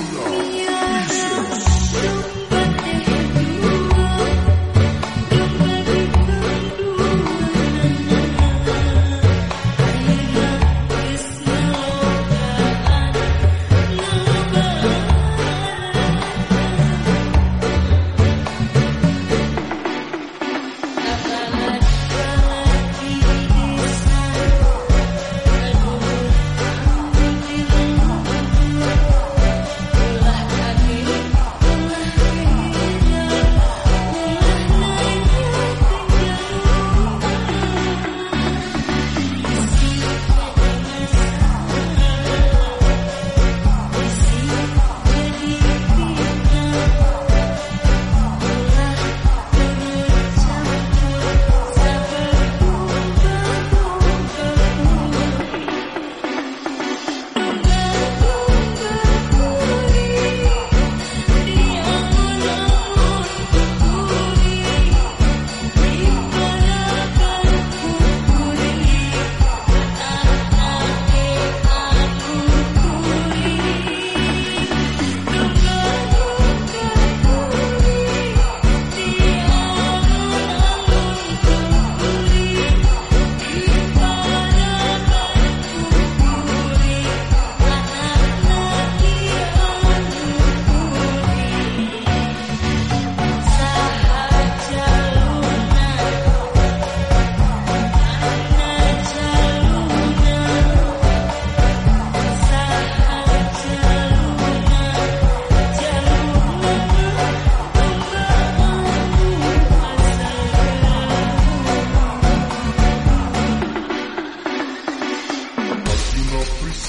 Lula.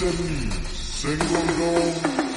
Senggol dong